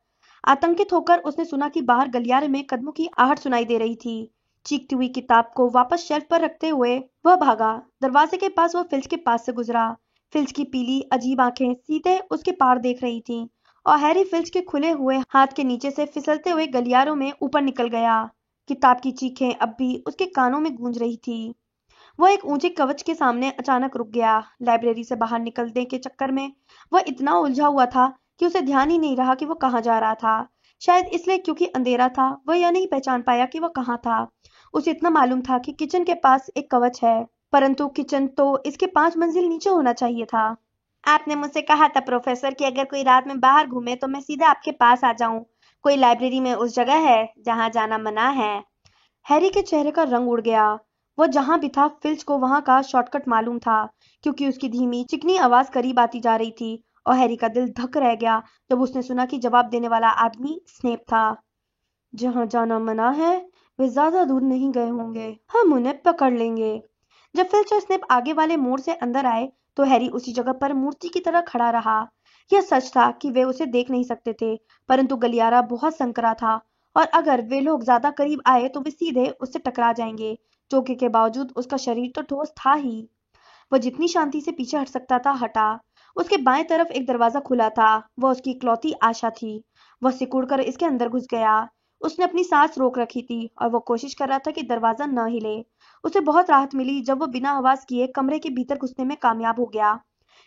आतंकित होकर उसने सुना कि बाहर गलियारे में कदमों की आहट सुनाई दे रही थी। चीखती हुई किताब को वापस शेल्फ पर रखते हुए वह भागा। दरवाजे के पास वह फिल्च के पास से गुजरा। फिल्च की पीली, अजीब आँखें सीधे उसके पार देख रही थीं और हैरी फिल्च के खुले हुए हाथ के नीचे से फिसलते हुए गलियारों में ऊपर निकल गया। किताब की चीखें अब भी उसके कानों में गूंज रही थी। वह एक ऊँचे कवच के सामने अचानक रुक गया। लाइब्रेरी से बाहर निकलने के चक्कर में वह इतना उलझा हुआ था कि उसे ध्यान ही नहीं रहा कि वह कहाँ जा रहा था। शायद इसलिए क्योंकि अंधेरा था, वह यह नहीं पहचान पाया कि वह कहाँ था। उसे इतना मालूम था कि किचन के पास एक कवच है। परंतु किचन तो इसके पाँच मंजिल नीचे होना चाहिए था। आपने मुझसे कहा था, प्रोफेसर, कि अगर कोई रात में बाहर घूमे तो मैं सीधा आपके पास आ जाऊँ। कोई लाइब्रेरी में उस जगह है जहाँ जाना मना है। हैरी के चेहरे का रंग उड़ गया। वो जहाँ भी था फिल्च को वहाँ का शॉर्टकट मालूम था, क्योंकि उसकी धीमी, चिकनी आवाज़ करीब आती जा रही थी, और हैरी का दिल धक रह गया जब उसने सुना कि जवाब देने वाला आदमी स्नेप था। जहाँ जाना मना है, वे ज़्यादा दूर नहीं गए होंगे। हम उन्हें पकड़ लेंगे। जब फिल्च और स्नेप आगे वाले मोड़ से अंदर आए तो हैरी उसी जगह पर मूर्ति की तरह खड़ा रहा। यह सच था कि वे उसे देख नहीं सकते थे, परंतु गलियारा बहुत संकरा था, और अगर वे लोग ज़्यादा करीब आए तो वे सीधे उससे टकरा जाएँगे चौके के बावजूद उसका शरीर तो ठोस था ही। वह जितनी शांति से पीछे हट सकता था, हटा। उसके बाएँ तरफ़ एक दरवाज़ा खुला था, वह उसकी इकलौती आशा थी। वह सिकुड़कर इसके अंदर घुस गया। उसने अपनी सांस रोक रखी थी, और वह कोशिश कर रहा था कि दरवाज़ा न हिले। उसे बहुत राहत मिली जब वो बिना आवाज़ किए कमरे के भीतर घुसने में कामयाब हो गया।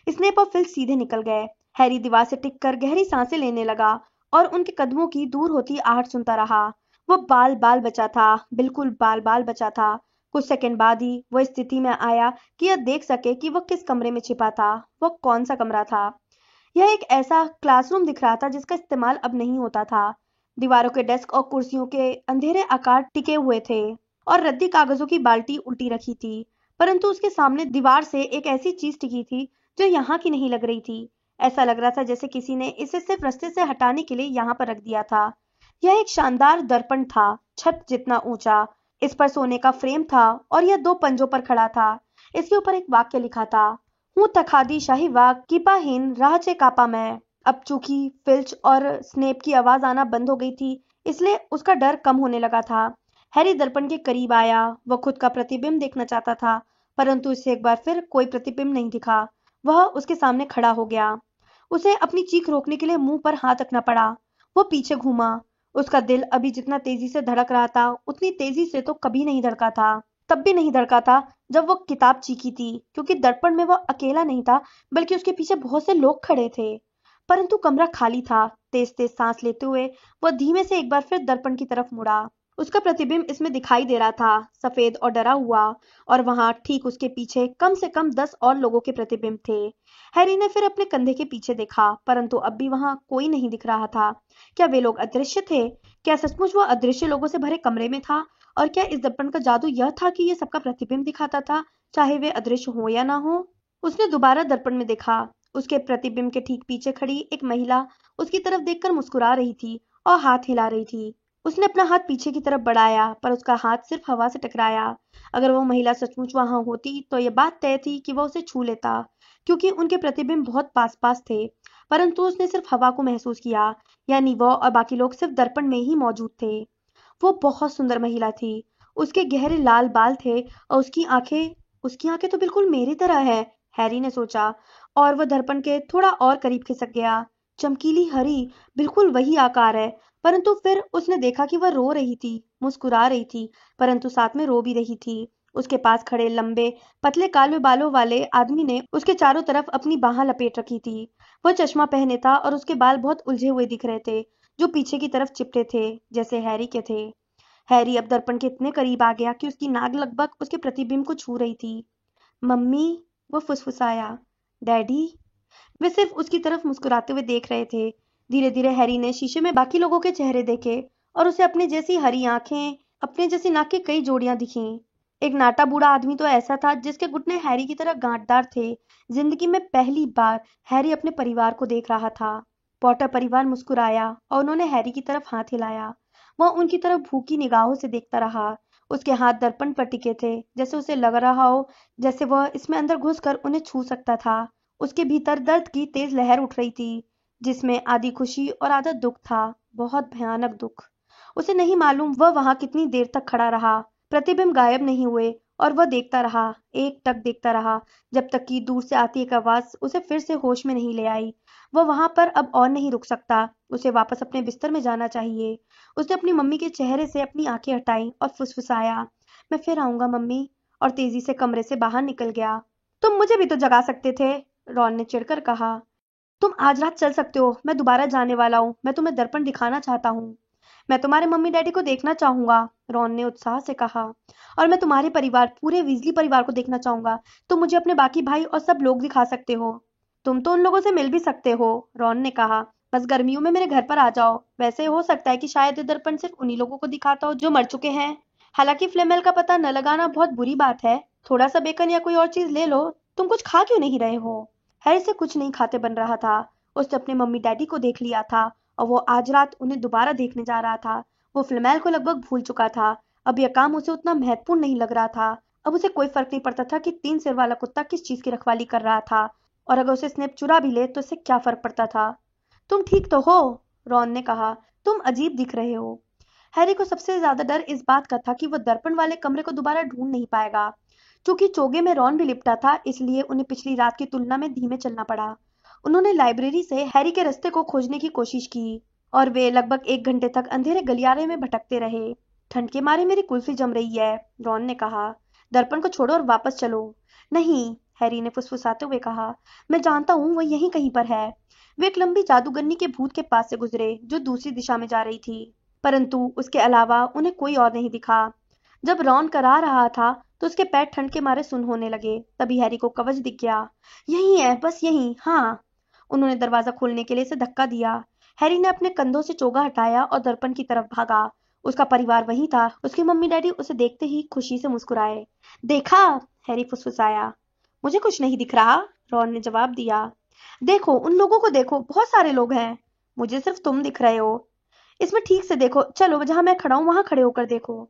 स्नेप और फिल सीधे निकल गए। हैरी दीवार से टिक कर गहरी साँसें लेने लगा और उनके कदमों की दूर होती आहट सुनता रहा। वो बाल बाल बचा था, बिल्कुल बाल बाल बचा था। कुछ सेकंड बाद ही वो स्थिति में आया कि यह देख सके कि वह किस कमरे में छिपा था वह कौन सा कमरा था। यह एक ऐसा क्लासरूम दिख रहा था जिसका इस्तेमाल अब नहीं होता था। दीवारों के डेस्क और कुर्सियों के अंधेरे आकार टिके हुए थे। और रद्दी कागजों की बाल्टी उल्टी रखी थी, परंतु उसके सामने दीवार से एक ऐसी चीज़ टिकी थी जो यहाँ की नहीं लग रही थी। ऐसा लग रहा था जैसे किसी ने इसे सिर्फ़ रस्ते से हटाने के लिए यहाँ पर रख दिया था। यह एक शानदार दर्पण था, छत जितना ऊँचा, इस पर सोने का फ्रेम था और यह दो पंजों पर खड़ा था। इसके ऊपर एक वाक्य लिखा था, हूँ तखादी शाही वाक कीपाहीन राह चे कापा मैं। अब चूँकि फिल्च और स्नेप की आवाज़ आना बंद हो गई थी, इसलिए उसका डर कम होने लगा था। हैरी दर्पण के करीब आया। वह खुद का प्रतिबिंब देखना चाहता था, परंतु इसे एक बार फिर कोई प्रतिबिंब नहीं दिखा। वह उसके सामने खड़ा हो गया। उसे अपनी चीख रोकने के लिए मुँह पर हाथ रखना पड़ा। वो पीछे घूमा। उसका दिल अभी जितना तेज़ी से धड़क रहा था, उतनी तेज़ी से तो कभी नहीं धड़का था। तब भी नहीं धड़का था जब वो किताब चीखी थी, क्योंकि दर्पण में वह अकेला नहीं था, बल्कि उसके पीछे बहुत से लोग खड़े थे। परंतु कमरा खाली था। तेज तेज सांस लेते हुए वह धीमे से एक बार फिर दर्पण की तरफ़ मुड़ा। उसका प्रतिबिंब इसमें दिखाई दे रहा था, सफ़ेद और डरा हुआ, और वहाँ ठीक उसके पीछे कम से कम दस और लोगों के प्रतिबिंब थे। हैरी ने फिर अपने कंधे के पीछे देखा, परंतु अब भी वहाँ कोई नहीं दिख रहा था। क्या वे लोग अदृश्य थे? क्या सचमुच वह अदृश्य लोगों से भरे कमरे में था? और क्या इस दर्पण का जादू यह था कि यह सबका प्रतिबिंब दिखाता था, चाहे वे अदृश्य हो या ना हो? उसने दोबारा दर्पण में देखा, उसके प्रतिबिंब के ठीक पीछे खड़ी एक महिला उसकी तरफ़ देखकर मुस्कुरा रही थी और हाथ हिला रही थी। उसने अपना हाथ पीछे की तरफ़ बढ़ाया, पर उसका हाथ सिर्फ़ हवा से टकराया। अगर वो महिला सचमुच वहाँ होती तो यह बात तय थी कि वह उसे छू लेता, क्योंकि उनके प्रतिबिंब बहुत पास पास थे। परंतु उसने सिर्फ़ हवा को महसूस किया, यानी वह और बाकी लोग सिर्फ़ दर्पण में ही मौजूद थे। वो बहुत सुंदर महिला थी। उसके गहरे लाल बाल थे और उसकी आँखें उसकी आँखें तो बिल्कुल मेरी तरह है, हैरी ने सोचा, और वह दर्पण के थोड़ा और करीब खिसक गया। चमकीली हरी बिल्कुल वही आकार है परंतु फिर उसने देखा कि वह रो रही थी, मुस्कुरा रही थी, परंतु साथ में रो भी रही थी। उसके पास खड़े लंबे, पतले काले बालों वाले आदमी ने उसके चारों तरफ़ अपनी बाह लपेट रखी थी। वह चश्मा पहने था और उसके बाल बहुत उलझे हुए दिख रहे थे, जो पीछे की तरफ़ चिपटे थे, जैसे हैरी के थे। हैरी अब दर्पण के इतने करीब आ गया कि उसकी नाक लगभग उसके प्रतिबिंब को छू रही थी। मम्मी वो फुसफुसाया, डैडी। वे सिर्फ़ उसकी तरफ़ मुस्कुराते हुए देख रहे थे धीरे धीरे हैरी ने शीशे में बाकी लोगों के चेहरे देखे और उसे अपने जैसी हरी आँखें, अपने जैसी नाक की कई जोड़ियाँ दिखी। एक नाटा बूढ़ा आदमी तो ऐसा था जिसके घुटने हैरी की तरह गांठदार थे। ज़िंदगी में पहली बार हैरी अपने परिवार को देख रहा था। पॉटर परिवार मुस्कुराया और उन्होंने हैरी की तरफ़ हाथ हिलाया। वह उनकी तरफ़ भूखी निगाहों से देखता रहा। उसके हाथ दर्पण पर टिके थे, जैसे उसे लग रहा हो, जैसे वह इसमें अंदर घुसकर उन्हें छू सकता था। उसके भीतर दर्द की तेज लहर उठ रही थी। जिसमें आधी खुशी और आधा दुख था, बहुत भयानक दुख। उसे नहीं मालूम वह वहाँ कितनी देर तक खड़ा रहा। प्रतिबिंब गायब नहीं हुए और वह देखता रहा, एक टक देखता रहा, जब तक कि दूर से आती एक आवाज़ उसे फिर से होश में नहीं ले आई। वह वहाँ पर अब और नहीं रुक सकता, उसे वापस अपने बिस्तर में जाना चाहिए। उसने अपनी मम्मी के चेहरे से अपनी आँखें हटाई और फुसफुसाया, मैं फिर आऊँगा मम्मी, और तेज़ी से कमरे से बाहर निकल गया। तुम मुझे भी तो जगा सकते थे, रॉन ने चिड़कर कहा। तुम आज रात चल सकते हो। मैं दोबारा जाने वाला हूँ। मैं तुम्हें दर्पण दिखाना चाहता हूँ। मैं तुम्हारे मम्मी डैडी को देखना चाहूँगा, रॉन ने उत्साह से कहा। और मैं तुम्हारे परिवार, पूरे विजली परिवार को देखना चाहूँगा। तुम मुझे अपने बाकी भाई और सब लोग दिखा सकते हो। तुम तो उन लोगों से मिल भी सकते हो, रॉन ने कहा। बस गर्मियों में मेरे घर पर आ जाओ। वैसे हो सकता है कि शायद ये दर्पण सिर्फ़ उन्हीं लोगों को दिखाता हो जो मर चुके हैं। हालाँकि फ्लेमेल का पता न लगाना बहुत बुरी बात है। थोड़ा सा बेकन या कोई और चीज़ ले लो। तुम कुछ खा क्यों नहीं रहे हो? हैरी से कुछ नहीं खाते बन रहा था। उसने अपने मम्मी डैडी को देख लिया था और वो आज रात उन्हें दोबारा देखने जा रहा था। वो फ्लेमेल को लगभग भूल चुका था। अब यह काम उसे उतना महत्वपूर्ण नहीं लग रहा था। अब उसे कोई फ़र्क नहीं पड़ता था कि तीन सिर वाला कुत्ता किस चीज़ की रखवाली कर रहा था और अगर उसे स्नेप चुरा भी ले तो उसे क्या फ़र्क पड़ता था? तुम ठीक तो हो? रॉन ने कहा। तुम अजीब दिख रहे हो। हैरी को सबसे ज़्यादा डर इस बात का था कि वो दर्पण वाले कमरे को दोबारा ढूंढ नहीं पाएगा। क्योंकि चोगे में रॉन भी लिपटा था, इसलिए उन्हें पिछली रात की तुलना में धीमे चलना पड़ा। उन्होंने लाइब्रेरी से हैरी के रास्ते को खोजने की कोशिश की, और वे लगभग एक घंटे तक अंधेरे गलियारे में भटकते रहे। ठंड के मारे मेरी कुल्फी जम रही है, रॉन ने कहा। दर्पण को छोड़ो और वापस चलो। नहीं, हैरी ने फुसफुसाते हुए कहा। मैं जानता हूँ वह यहीं कहीं पर है। वे एक लंबी जादूगरनी के भूत के पास से गुजरे, जो दूसरी दिशा में जा रही थी। परंतु उसके अलावा उन्हें कोई और नहीं दिखा। जब रॉन करा रहा था तो उसके पैर ठंड के मारे सुन होने लगे। तभी हैरी को कवच दिख गया। यही है, बस यही हाँ। उन्होंने दरवाज़ा खोलने के लिए इसे धक्का दिया। हैरी ने अपने कंधों से चोगा हटाया और दर्पण की तरफ़ भागा। उसका परिवार वही था। उसके मम्मी डैडी उसे देखते ही खुशी से मुस्कुराए। देखा? हैरी फुसफुसाया। मुझे कुछ नहीं दिख रहा, रॉन ने जवाब दिया। देखो, उन लोगों को देखो। बहुत सारे लोग हैं। मुझे सिर्फ़ तुम दिख रहे हो। इसमें ठीक से देखो। चलो, जहाँ मैं खड़ा हूँ, वहाँ खड़े होकर देखो।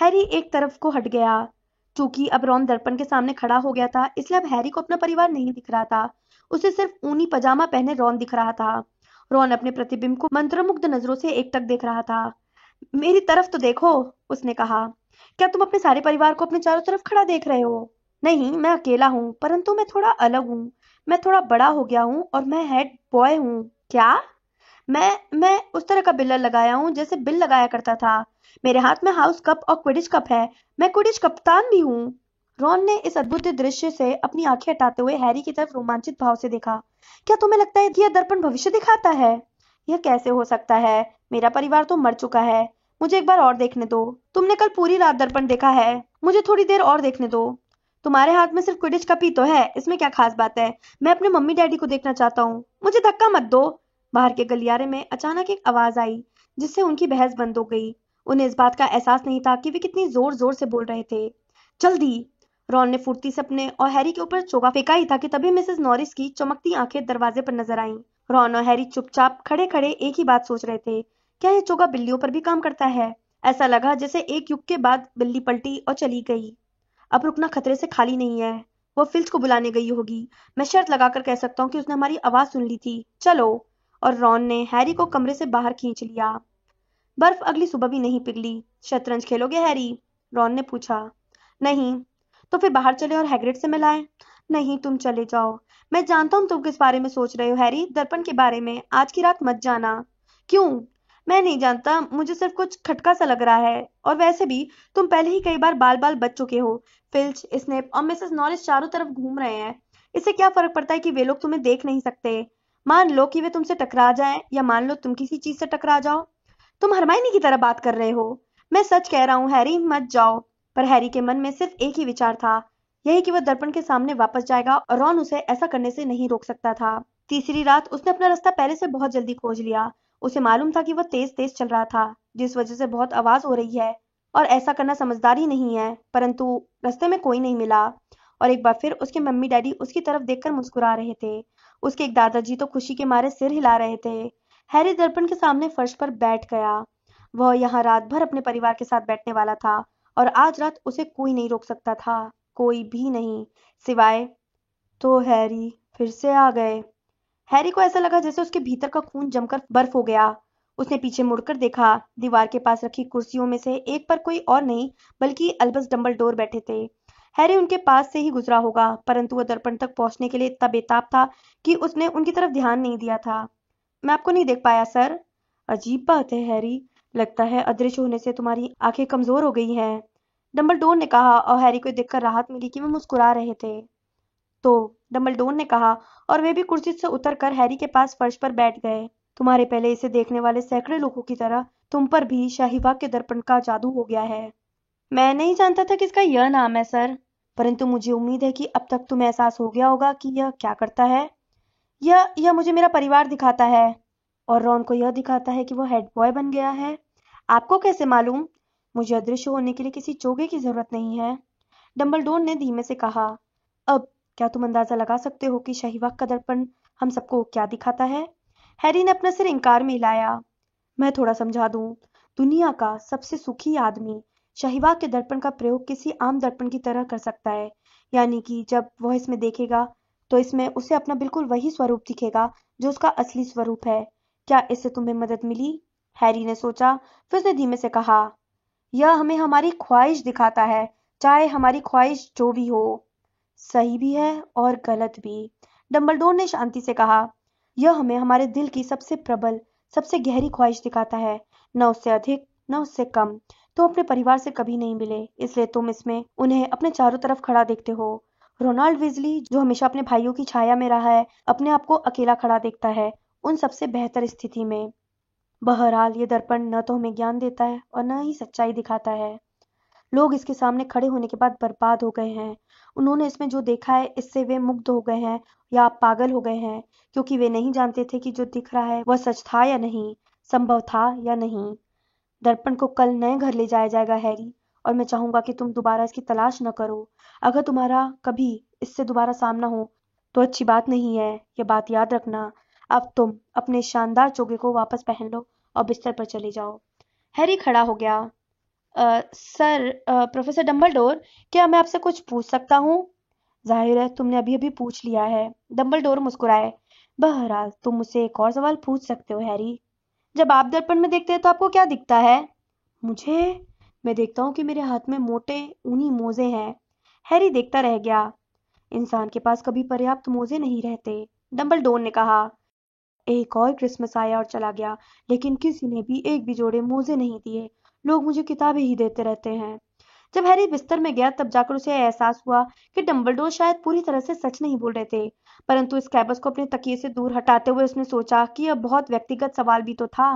हैरी एक तरफ़ को हट गया। चूँकि अब रॉन दर्पण के सामने खड़ा हो गया था, इसलिए अब हैरी को अपना परिवार नहीं दिख रहा था। उसे सिर्फ़ ऊनी पजामा पहने रॉन दिख रहा था। रॉन अपने प्रतिबिंब को मंत्रमुग्ध नज़रों से एक टक देख रहा था। मेरी तरफ़ तो देखो, उसने कहा। क्या तुम अपने सारे परिवार को अपने चारों तरफ़ खड़ा देख रहे हो? नहीं, मैं अकेला हूँ, परंतु मैं थोड़ा अलग हूँ। मैं थोड़ा बड़ा हो गया हूँ और मैं हेड बॉय हूँ। क्या? मैं मैं उस तरह का बिल्ला लगाया हूँ जैसे बिल लगाया करता था। मेरे हाथ में हाउस कप और क्विडिच कप है। मैं क्विडिच कप्तान भी हूँ। रॉन ने इस अद्भुत दृश्य से अपनी आँखें हटाते हुए हैरी की तरफ़ रोमांचित भाव से देखा। क्या तुम्हें लगता है कि यह दर्पण भविष्य दिखाता है? यह कैसे हो सकता है? मेरा परिवार तो मर चुका है। मुझे एक बार और देखने दो। तुमने कल पूरी रात दर्पण देखा है। मुझे थोड़ी देर और देखने दो। तुम्हारे हाथ में सिर्फ़ क्विडिच कप ही तो है। इसमें क्या खास बात है? मैं अपने मम्मी डैडी को देखना चाहता हूँ। मुझे धक्का मत दो। बाहर के गलियारे में अचानक एक आवाज़ आई, जिससे उनकी बहस बंद हो गई। उन्हें इस बात का एहसास नहीं था कि वे कितनी ज़ोर ज़ोर से बोल रहे थे। जल्दी! रॉन ने फुर्ती से अपने और हैरी के ऊपर चोगा फेंका ही था कि तभी मिसेस नॉरिस की चमकती आँखें दरवाजे पर नज़र आईं। रॉन और हैरी चुपचाप खड़े खड़े एक ही बात सोच रहे थे। क्या यह चोगा बिल्लियों पर भी काम करता है? ऐसा लगा जैसे एक युग के बाद बिल्ली पलटी और चली गई। अब रुकना खतरे से खाली नहीं है। वो फिल्च को बुलाने गई होगी। मैं शर्त लगाकर कह सकता हूँ कि उसने हमारी आवाज़ सुन ली थी। चलो! और रॉन ने हैरी को कमरे से बाहर खींच लिया। बर्फ़ अगली सुबह भी नहीं पिघली। शतरंज खेलोगे, हैरी? रॉन ने पूछा। नहीं। तो फिर बाहर चले और हैग्रिड से मिलाए? नहीं, तुम चले जाओ। मैं जानता हूँ तुम किस बारे में सोच रहे हो, हैरी। दर्पण के बारे में। आज की रात मत जाना। क्यों? मैं नहीं जानता। मुझे सिर्फ़ कुछ खटका सा लग रहा है। और वैसे भी, तुम पहले ही कई बार बाल बाल बच चुके हो। फिल्च, स्नेप और मिसेस नॉरिस चारों तरफ़ घूम रहे हैं। इससे क्या फ़र्क पड़ता है कि वे लोग तुम्हें देख नहीं सकते? मान लो कि वे तुमसे टकरा जाएँ या मान लो तुम किसी चीज़ से टकरा जाओ। तुम हरमाइनी की तरह बात कर रहे हो। मैं सच कह रहा हूँ, हैरी, मत जाओ। पर हैरी के मन में सिर्फ़ एक ही विचार था, यही कि वह दर्पण के सामने वापस जाएगा और रॉन उसे ऐसा करने से नहीं रोक सकता था। तीसरी रात उसने अपना रास्ता पहले से बहुत जल्दी खोज लिया। उसे मालूम था कि वह तेज तेज चल रहा था, जिस वजह से बहुत आवाज़ हो रही है। और ऐसा करना समझदारी नहीं है, परंतु रास्ते में कोई नहीं मिला। और एक बार फिर उसके मम्मी डैडी उसकी तरफ़ देखकर मुस्कुरा रहे थे। उसके एक दादाजी तो खुशी के मारे सिर हिला रहे थे। हैरी दर्पण के सामने फर्श पर बैठ गया। वह यहाँ रात भर अपने परिवार के साथ बैठने वाला था और आज रात उसे कोई नहीं रोक सकता था, कोई भी नहीं। सिवाय तो हैरी फिर से आ गए। हैरी को ऐसा लगा जैसे उसके भीतर का खून जमकर बर्फ़ हो गया। उसने पीछे मुड़कर देखा, दीवार के पास रखी कुर्सियों में से एक पर कोई और नहीं, बल्कि अल्बस डम्बल डोर बैठे थे। हैरी उनके पास से ही गुजरा होगा, परंतु वह दर्पण तक पहुँचने के लिए इतना बेताब था कि उसने उनकी तरफ़ ध्यान नहीं दिया था। मैं आपको नहीं देख पाया, सर। अजीब बात है, हैरी। लगता है अदृश्य होने से तुम्हारी आँखें कमज़ोर हो गई हैं। डम्बलडोर ने कहा, और हैरी को देखकर राहत मिली कि वे मुस्कुरा रहे थे। तो डम्बलडोर ने कहा, और वे भी कुर्सी से उतरकर हैरी के पास फर्श पर बैठ गए। तुम्हारे पहले इसे देखने वाले सैकड़े लोगों की तरह तुम पर भी शाहीबाग के दर्पण का जादू हो गया है। मैं नहीं जानता था कि इसका यह नाम है, सर। परंतु मुझे उम्मीद है कि अब तक तुम्हें एहसास हो गया होगा कि यह क्या करता है। यह यह मुझे मेरा परिवार दिखाता है। और रॉन को यह दिखाता है कि वह हेड बॉय बन गया है। आपको कैसे मालूम? मुझे अदृश्य होने के लिए किसी चोगे की ज़रूरत नहीं है। डम्बलडोर ने धीमे से कहा, अब क्या तुम अंदाज़ा लगा सकते हो कि शहीवाग का दर्पण हम सबको क्या दिखाता है? हैरी ने अपना सिर इंकार में हिलाया। मैं थोड़ा समझा दूँ। दुनिया का सबसे सुखी आदमी शहीवाग के दर्पण का प्रयोग किसी आम दर्पण की तरह कर सकता है। यानी कि जब वह इसमें देखेगा तो इसमें उसे अपना बिल्कुल वही स्वरूप दिखेगा, जो उसका असली स्वरूप है। क्या इससे तुम्हें मदद मिली? हैरी ने सोचा। फिर उसने धीमे से कहा, यह हमें हमारी ख्वाहिश दिखाता है, चाहे हमारी ख्वाहिश जो भी हो। सही भी है और गलत भी। डम्बलडोर ने शांति से कहा, यह हमें हमारे दिल की सबसे प्रबल, सबसे गहरी ख्वाहिश दिखाता है, न उससे अधिक, न उससे कम। तुम अपने परिवार से कभी नहीं मिले, इसलिए तुम इसमें उन्हें अपने चारों तरफ़ खड़ा देखते हो। रोनाल्ड विजली, जो हमेशा अपने भाइयों की छाया में रहा है, अपने आप को अकेला खड़ा देखता है, उन सबसे बेहतर स्थिति में। बहरहाल, ये दर्पण न तो हमें ज्ञान देता है और न ही सच्चाई दिखाता है। लोग इसके सामने खड़े होने के बाद बर्बाद हो गए हैं। उन्होंने इसमें जो देखा है, इससे वे मुग्ध हो गए हैं या पागल हो गए हैं, क्योंकि वे नहीं जानते थे कि जो दिख रहा है, वह सच था या नहीं, संभव था या नहीं। दर्पण को कल नए घर ले जाया जाएगा, हैरी। और मैं चाहूँगा कि तुम दोबारा इसकी तलाश न करो। अगर तुम्हारा कभी इससे दोबारा सामना हो तो अच्छी बात नहीं है यह बात याद रखना। अब तुम अपने शानदार चोगे को वापस पहन लो और बिस्तर पर चले जाओ। हैरी खड़ा हो गया। आ, सर आ, प्रोफेसर डम्बलडोर क्या मैं आपसे कुछ पूछ सकता हूँ? ज़ाहिर है तुमने अभी अभी पूछ लिया है। डम्बलडोर मुस्कुराए। बहरहाल तुम मुझसे एक और सवाल पूछ सकते हो हैरी। जब आप दर्पण में देखते हैं तो आपको क्या दिखता है? मुझे? मैं देखता हूँ कि मेरे हाथ में मोटे ऊनी मोजे हैं। हैरी देखता रह गया। इंसान के पास कभी पर्याप्त मोजे नहीं रहते डम्बल डोर ने कहा। एक और क्रिसमस आया और चला गया, लेकिन किसी ने भी एक भी जोड़े मोजे नहीं दिए। लोग मुझे किताबें ही देते रहते हैं। जब हैरी बिस्तर में गया, तब जाकर उसे एहसास हुआ कि डम्बलडोर शायद पूरी तरह से सच नहीं बोल रहे थे। परंतु इस कैबस को अपने तकिए से दूर हटाते हुए उसने सोचा कि यह बहुत व्यक्तिगत सवाल भी तो था।